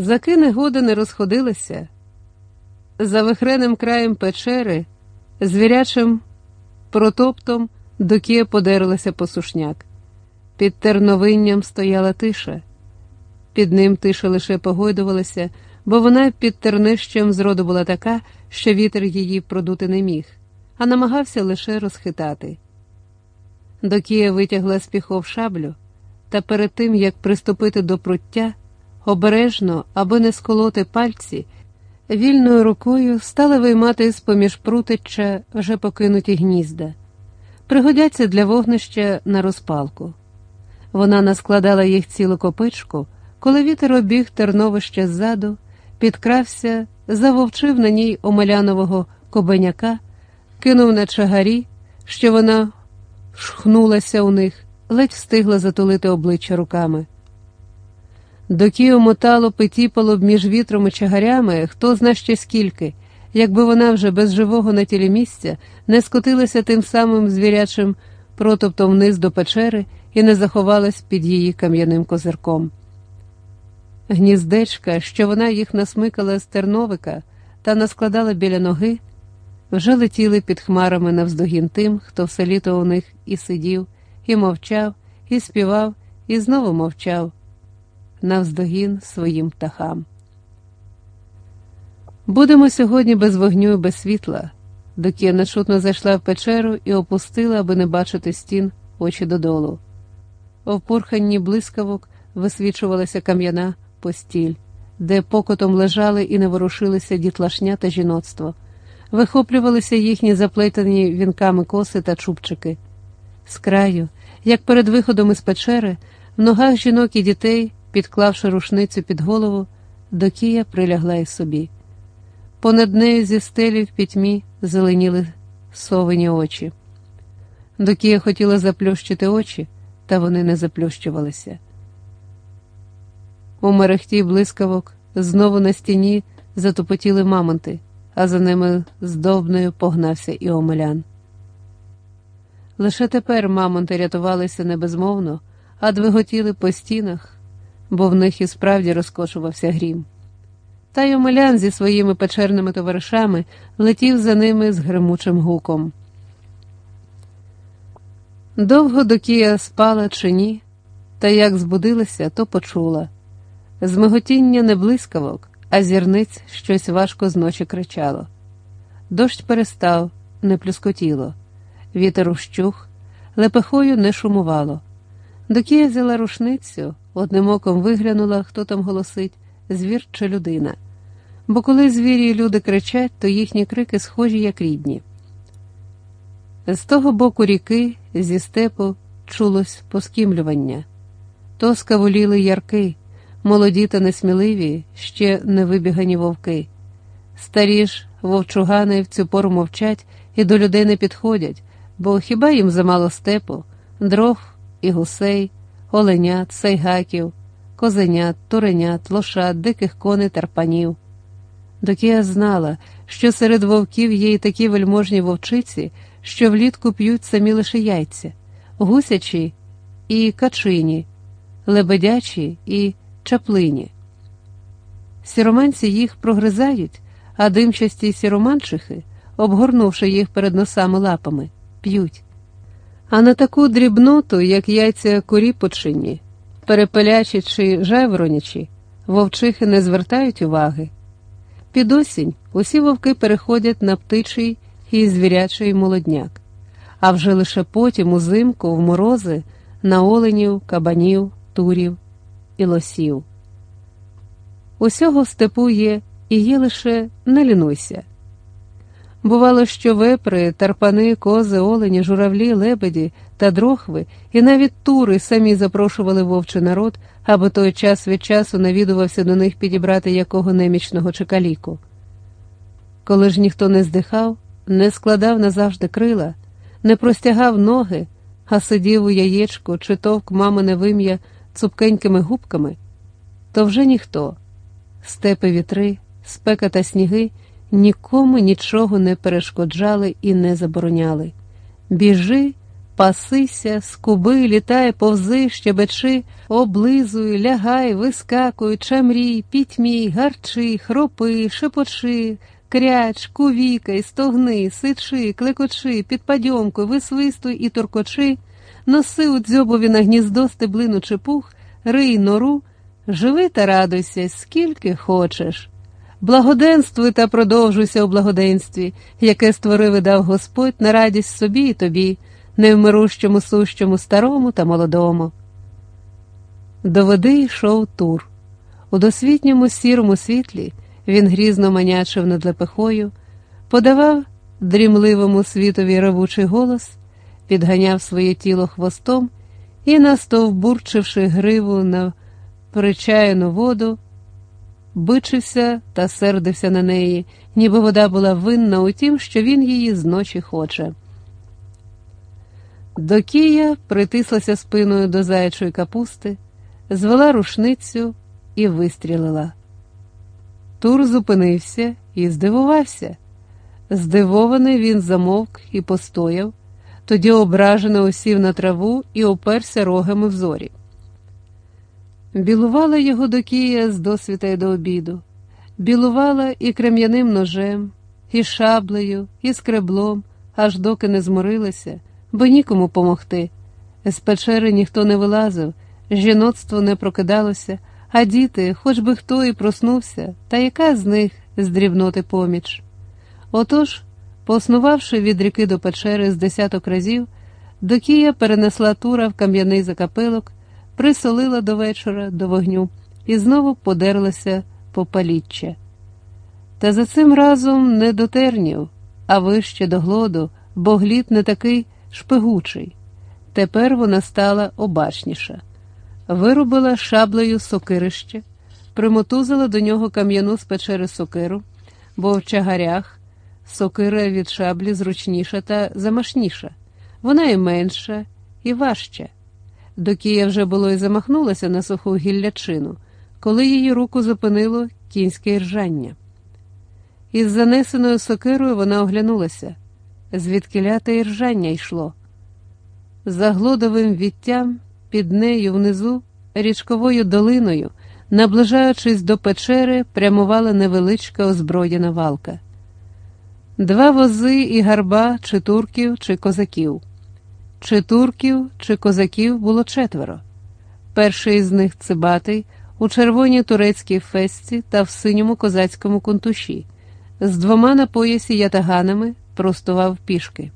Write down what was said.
Заки негода не розходилися. За вихреним краєм печери, звірячим протоптом докія подерлася посушняк. Під терновинням стояла тиша. Під ним тиша лише погойдувалася, бо вона під тернищем зроду була така, що вітер її продути не міг, а намагався лише розхитати. Докія витягла з піхов шаблю, та перед тим, як приступити до пруття, обережно, аби не сколоти пальці, вільною рукою стала виймати з поміж прутича вже покинуті гнізда, пригодяться для вогнища на розпалку. Вона наскладала їх цілу копичку, коли вітер обіг терновище ззаду, підкрався, завовчив на ній омелянового кобеняка, кинув на чагарі, що вона шхнулася у них, ледь встигла затулити обличчя руками. Доки омотало питіпало б між вітром і чагарями, хто зна ще скільки, якби вона вже без живого на тілі місця не скотилася тим самим звірячим протоптом вниз до печери і не заховалась під її кам'яним козирком. Гніздечка, що вона їх насмикала з терновика та наскладала біля ноги, вже летіли під хмарами навздогін тим, хто все літо у них і сидів, і мовчав, і співав, і знову мовчав, навздогін своїм птахам. Будемо сьогодні без вогню і без світла, доки я нечутно зайшла в печеру і опустила, аби не бачити стін, очі додолу. В пурханні блискавок висвічувалася кам'яна постіль, де покотом лежали і не ворушилися дітлашня та жіноцтво, вихоплювалися їхні заплетені вінками коси та чубчики. З краю, як перед виходом із печери, в ногах жінок і дітей, підклавши рушницю під голову, Докія прилягла й собі. Понад нею зі стелі в пітьмі зеленіли совині очі. Докія хотіла заплющити очі, та вони не заплющувалися. У мерехті блискавок знову на стіні затупотіли мамонти, а за ними здобною погнався і омелян. Лише тепер мамонти рятувалися не безмовно, а двиготіли по стінах, бо в них і справді розкошувався грім. Та й омелян зі своїми печерними товаришами летів за ними з гримучим гуком. Довго докія спала чи ні, та як збудилася, то почула. Змиготіння не блискавок, а зірниць щось важко зночі кричало. Дощ перестав, не плюскотіло, вітер ущух, лепехою не шумувало. Докія взяла рушницю, одним оком виглянула, хто там голосить, звір чи людина. Бо коли звірі і люди кричать, то їхні крики схожі, як рідні. З того боку ріки, зі степу, чулось поскімлювання. То скавуліли ярки, молоді та несміливі, ще не вибігані вовки. Старі ж вовчугани в цю пору мовчать і до людей не підходять, бо хіба їм замало степу, дров і гусей, оленят, сайгаків, козенят, туренят, лошад, диких коней тарпанів. Докія знала, що серед вовків є й такі вельможні вовчиці, що влітку п'ють самі лише яйця, гусячі і качині, лебедячі і чаплині. Сіроманці їх прогризають, а димчасті сіроманчихи, обгорнувши їх перед носами лапами, п'ють. А на таку дрібноту, як яйця куріпочині, перепелячі чи жайворонячі, вовчихи не звертають уваги. Під осінь усі вовки переходять на птичий і звірячий молодняк, а вже лише потім узимку в морози на оленів, кабанів, турів і лосів. Усього в степу є і є лише не лінуйся. Бувало, що вепри, тарпани, кози, олені, журавлі, лебеді та дрохви, і навіть тури самі запрошували вовчий народ, аби той час від часу навідувався до них підібрати якого немічного чекаліку. Коли ж ніхто не здихав, не складав назавжди крила, не простягав ноги, а сидів у яєчку чи товк мамине вим'я цупкенькими губками, то вже ніхто, степи вітри, спека та сніги нікому нічого не перешкоджали і не забороняли. Біжи Пасися, скуби, літай, повзи, щебечи, облизуй, лягай, вискакуй, чамрій, пітьмій, гарчи, хропи, шепочи, кряч, кувікай, стогни, сичи, клекочи, підпадьомкуй, висвистуй і торкочи, носи у дзьобові на гніздо стеблину чи пух, рий нору, живи та радуйся, скільки хочеш. Благоденствуй та продовжуйся у благоденстві, яке створив і дав Господь на радість собі і тобі невмирущому сущому старому та молодому. До води йшов тур. У досвітньому сірому світлі він грізно манячив над лепехою, подавав дрімливому світові ревучий голос, підганяв своє тіло хвостом і, настовбурчивши гриву на причаяну воду, бичився та сердився на неї, ніби вода була винна у тім, що він її зночі хоче. Докія притислася спиною до заячої капусти, звела рушницю і вистрілила. Тур зупинився і здивувався. Здивований він замовк і постояв, тоді ображено усів на траву і оперся рогами в зорі. Білувала його докія з досвіта й до обіду, білувала і крем'яним ножем, і шаблею, і скреблом, аж доки не зморилася бо нікому помогти. З печери ніхто не вилазив, жіноцтво не прокидалося, а діти, хоч би хто і проснувся, та яка з них з дрібноти поміч. Отож, поснувавши від ріки до печери з десяток разів, Докія перенесла тура в кам'яний закапелок, присолила до вечора до вогню і знову подерлася по паліччя. Та за цим разом не до тернів, а вище до глоду, бо глід не такий шпигучий. Тепер вона стала обачніша, вирубила шаблею сокирище, примотузила до нього кам'яну з печери сокиру, бо в чагарях сокира від шаблі зручніша та замашніша, вона і менша, і важча. Докія вже було й замахнулася на суху гіллячину, коли її руку зупинило кінське ржання. Із занесеною сокирою вона оглянулася звідки ляте і ржання йшло. За глодовим віттям під нею внизу, річковою долиною, наближаючись до печери, прямувала невеличка озброєна валка. Два вози і гарба чи турків, чи козаків. Чи турків, чи козаків було четверо. Перший з них цибатий, у червоній турецькій фесці та в синьому козацькому контуші, з двома на поясі ятаганами простував пішки.